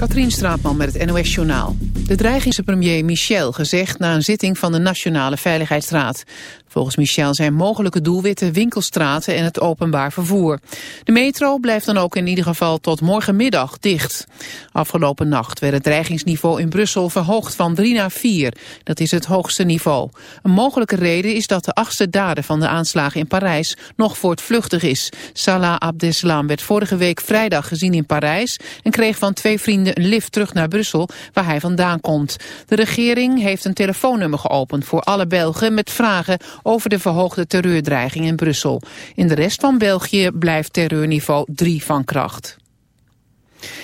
Katrien Straatman met het NOS-journaal. De dreigingse premier Michel gezegd na een zitting van de Nationale Veiligheidsraad. Volgens Michel zijn mogelijke doelwitten winkelstraten en het openbaar vervoer. De metro blijft dan ook in ieder geval tot morgenmiddag dicht. Afgelopen nacht werd het dreigingsniveau in Brussel verhoogd van 3 naar 4. Dat is het hoogste niveau. Een mogelijke reden is dat de achtste dader van de aanslagen in Parijs nog voortvluchtig is. Salah Abdeslam werd vorige week vrijdag gezien in Parijs en kreeg van twee vrienden een lift terug naar Brussel waar hij vandaan komt. De regering heeft een telefoonnummer geopend voor alle Belgen met vragen over de verhoogde terreurdreiging in Brussel. In de rest van België blijft terreurniveau 3 van kracht.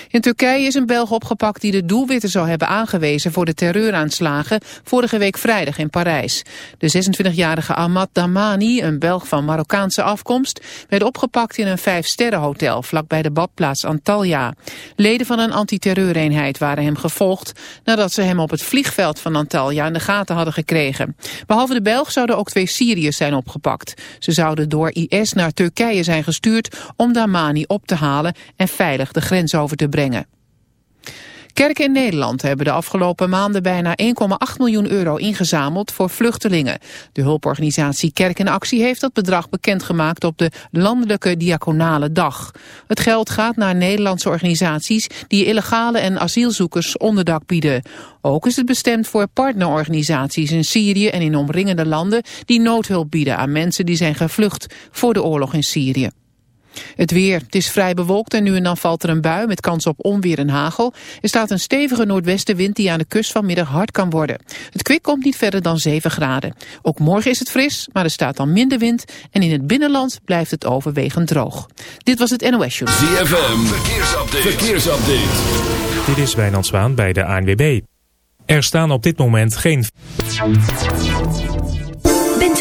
In Turkije is een Belg opgepakt die de doelwitten zou hebben aangewezen voor de terreuraanslagen vorige week vrijdag in Parijs. De 26-jarige Ahmad Damani, een Belg van Marokkaanse afkomst, werd opgepakt in een vijfsterrenhotel vlakbij de badplaats Antalya. Leden van een antiterreureenheid waren hem gevolgd nadat ze hem op het vliegveld van Antalya in de gaten hadden gekregen. Behalve de Belg zouden ook twee Syriërs zijn opgepakt. Ze zouden door IS naar Turkije zijn gestuurd om Damani op te halen en veilig de grens over te brengen. Kerken in Nederland hebben de afgelopen maanden bijna 1,8 miljoen euro ingezameld voor vluchtelingen. De hulporganisatie Kerk in Actie heeft dat bedrag bekendgemaakt op de Landelijke Diaconale Dag. Het geld gaat naar Nederlandse organisaties die illegale en asielzoekers onderdak bieden. Ook is het bestemd voor partnerorganisaties in Syrië en in omringende landen die noodhulp bieden aan mensen die zijn gevlucht voor de oorlog in Syrië. Het weer. Het is vrij bewolkt en nu en dan valt er een bui met kans op onweer en hagel. Er staat een stevige noordwestenwind die aan de kust vanmiddag hard kan worden. Het kwik komt niet verder dan 7 graden. Ook morgen is het fris, maar er staat dan minder wind. En in het binnenland blijft het overwegend droog. Dit was het NOS Show. ZFM. Verkeersupdate. Verkeersupdate. Dit is Wijnand Zwaan bij de ANWB. Er staan op dit moment geen...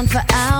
On for hours.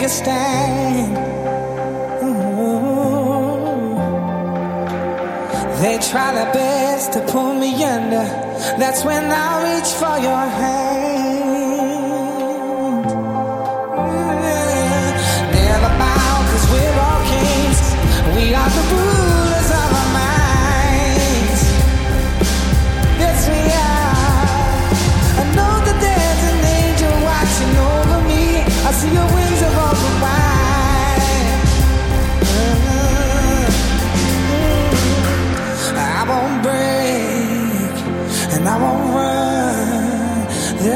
take a stand. Mm-hmm. They try their best to pull me under. That's when I reach for your hand. Mm-hmm. Never bow, we we're all kings. We are the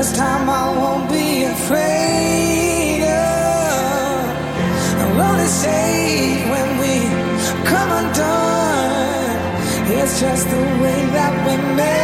This time I won't be afraid. Of. I'm only when we come undone. It's just the way that we met.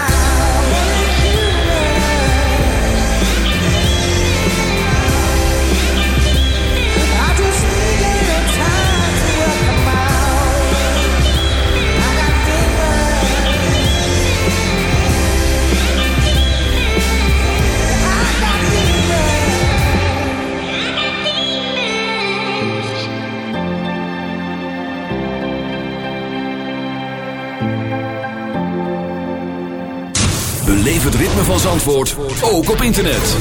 ritme van Zandvoort ook op internet.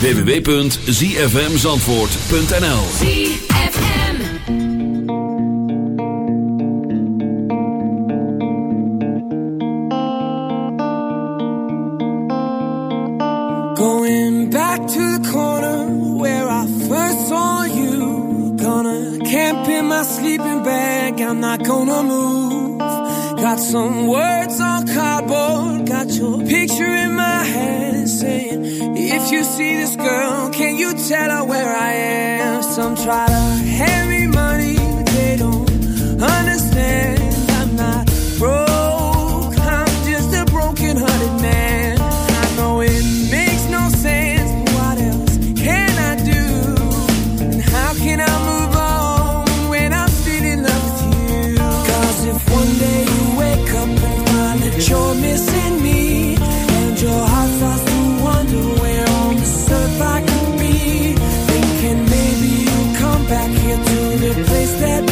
www.zfmzandvoort.nl Going back to the corner where I first saw you. Gonna camp in my sleeping bag, I'm not gonna move. Got some words Picture in my head saying, If you see this girl, can you tell her where I am? Some try to hand that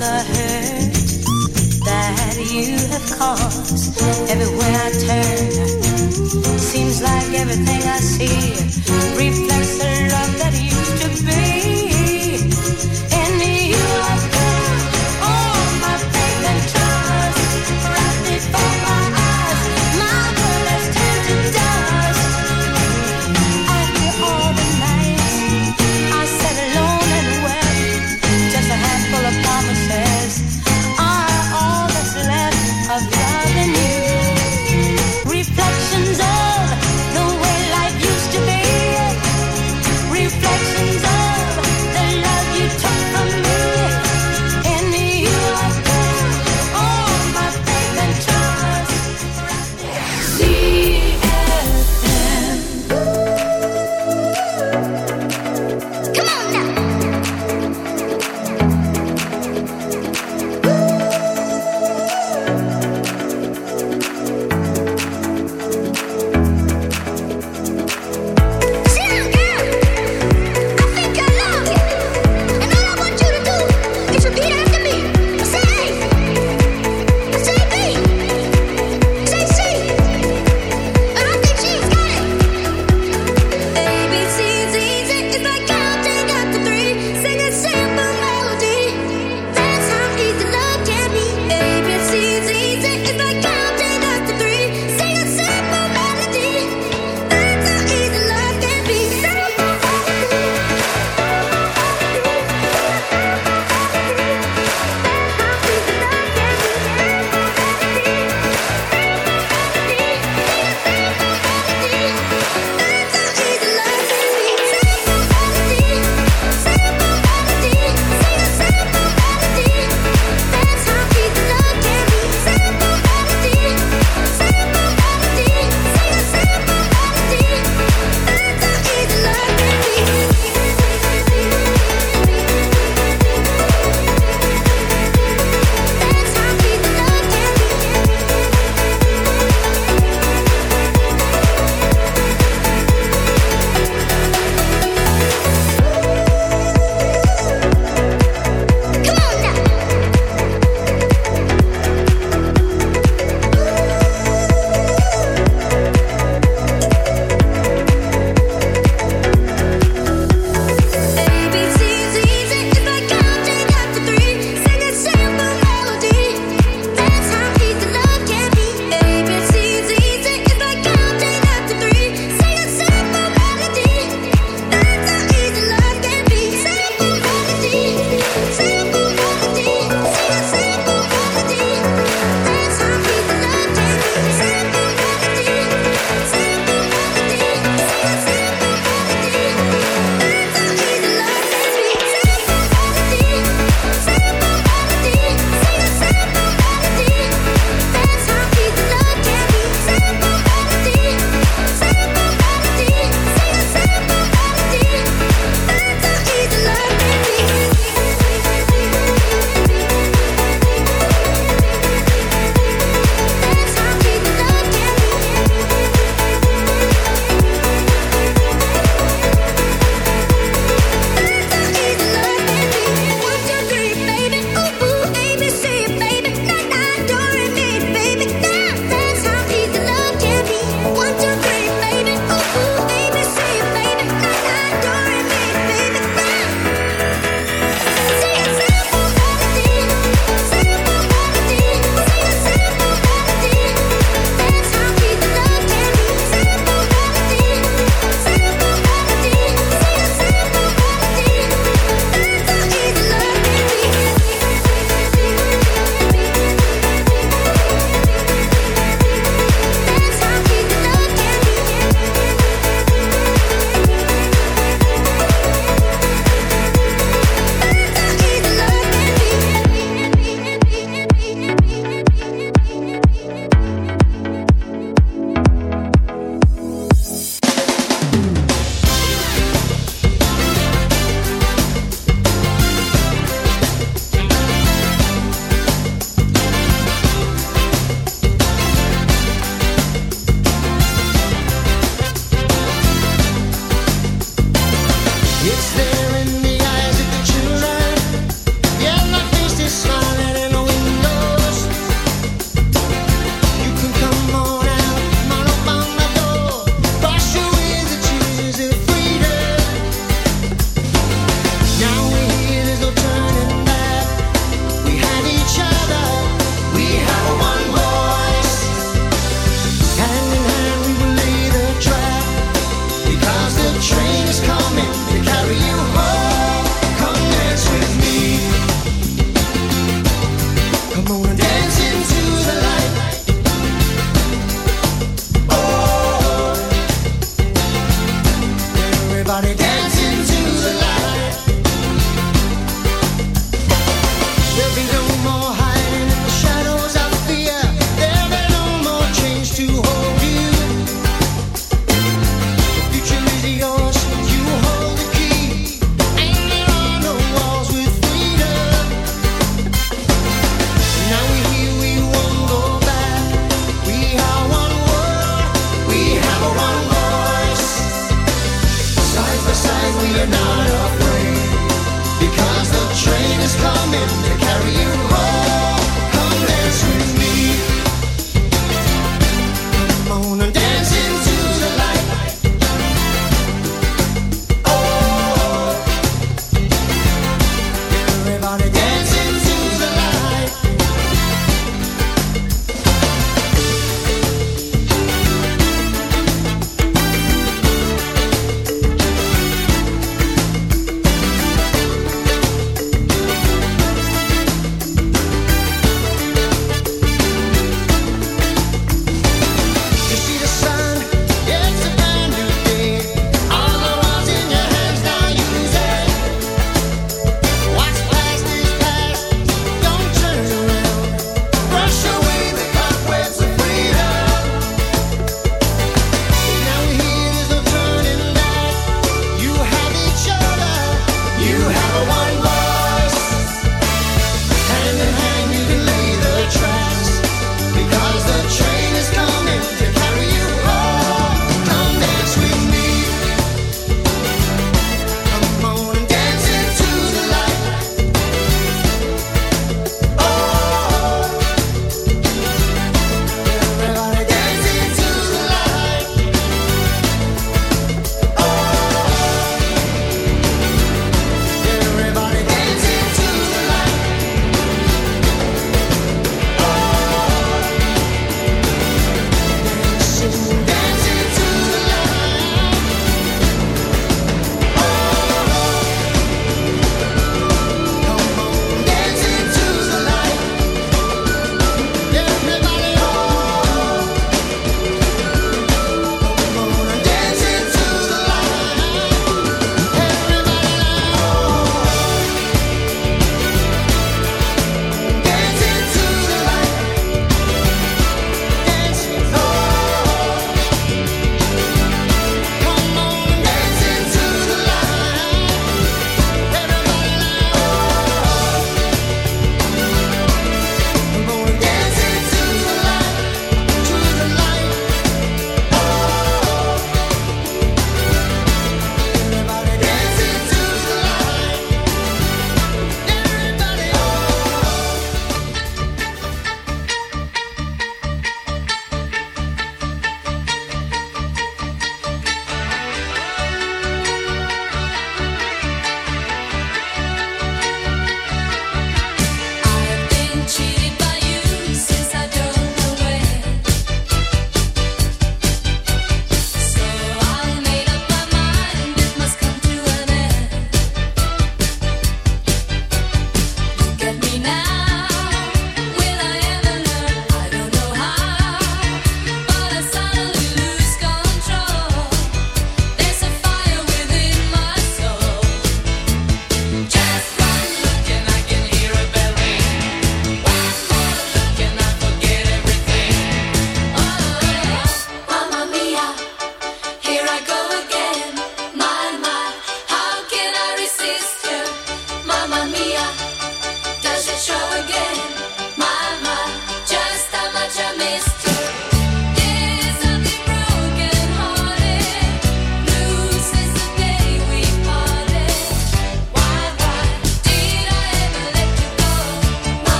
the hurt that you have caused. Everywhere I turn, seems like everything I see.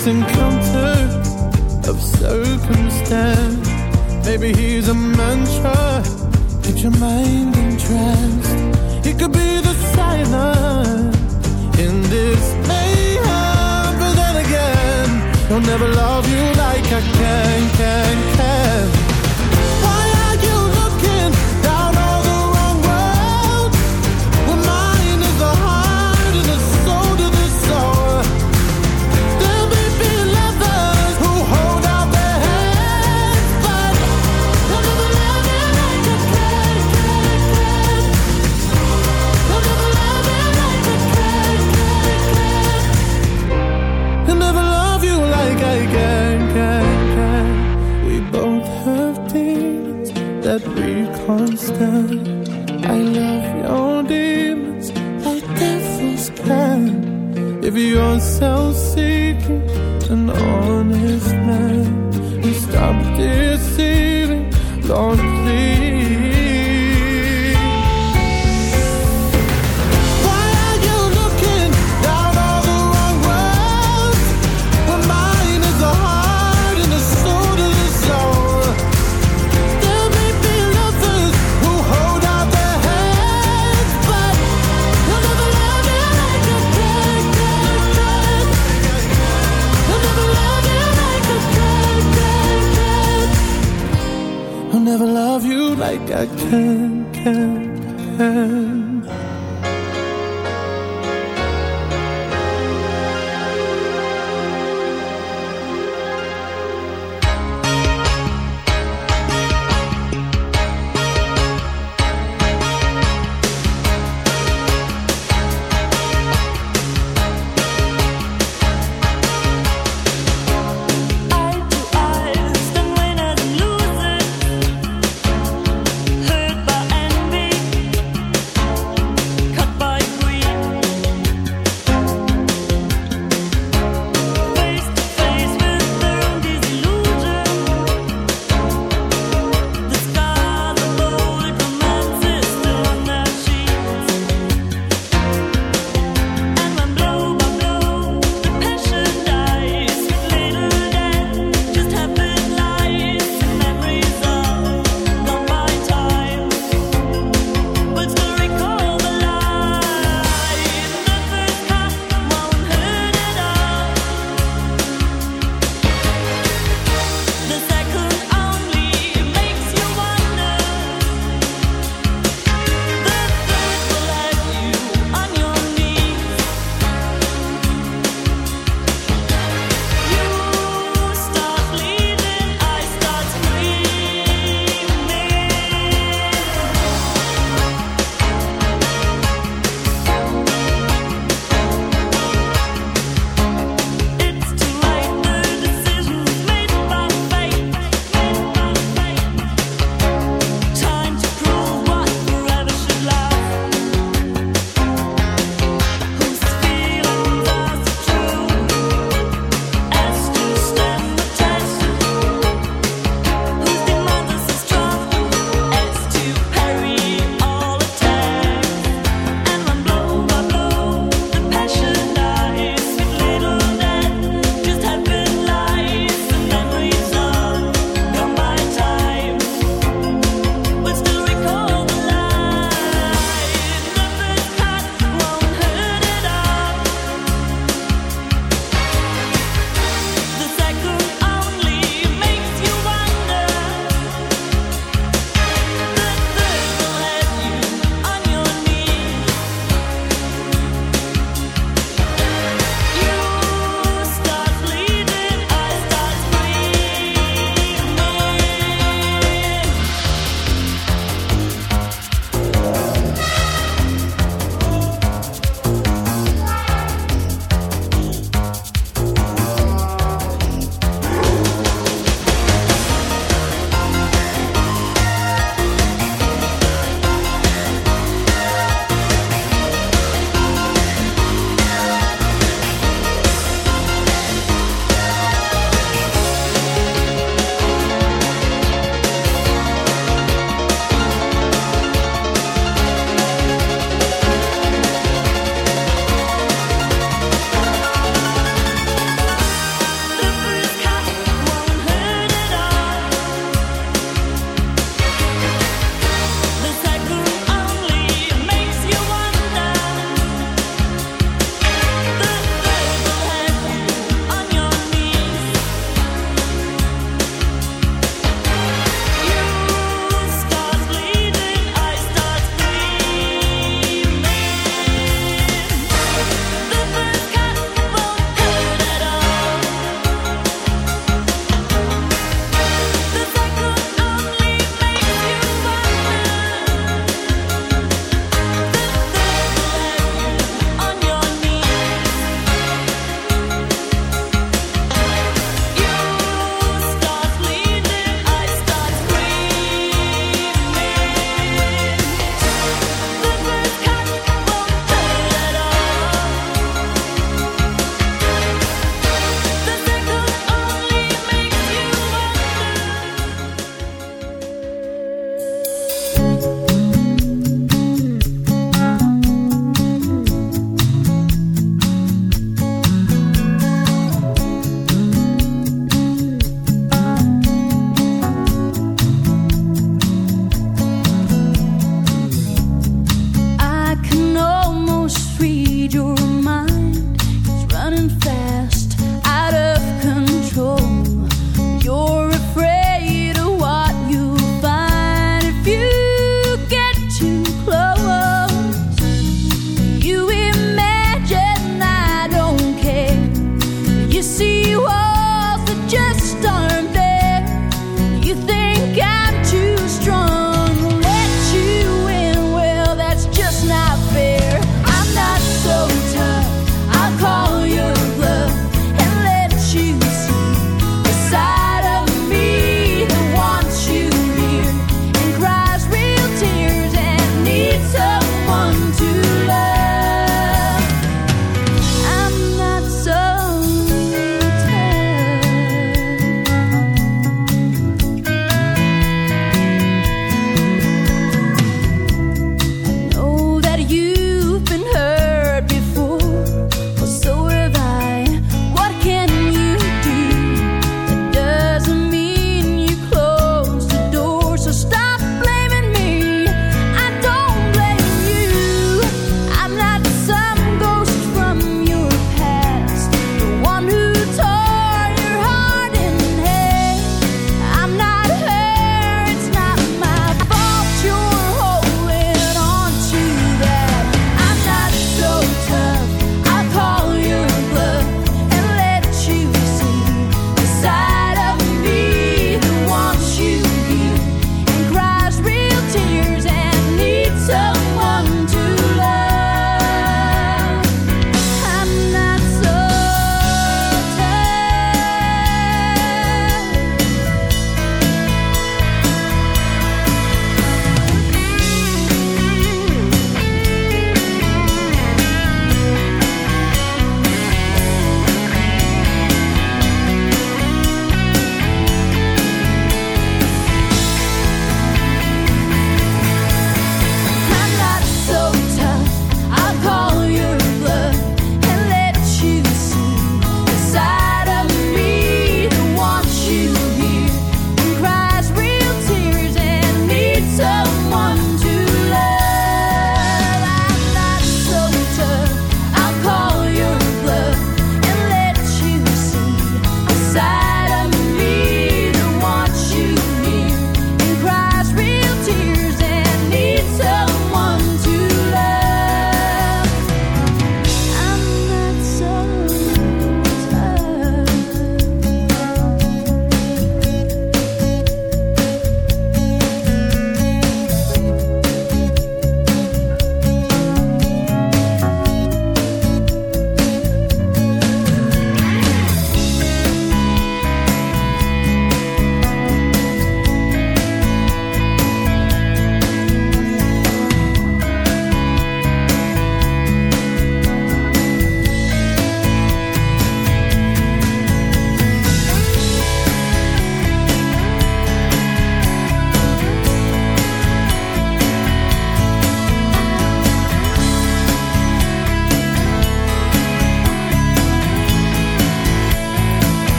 chance encounter of circumstance. Maybe he's a mantra, get your mind entranced. He could be the silence in this mayhem, but then again, he'll never love you like I can, can, can. Don't see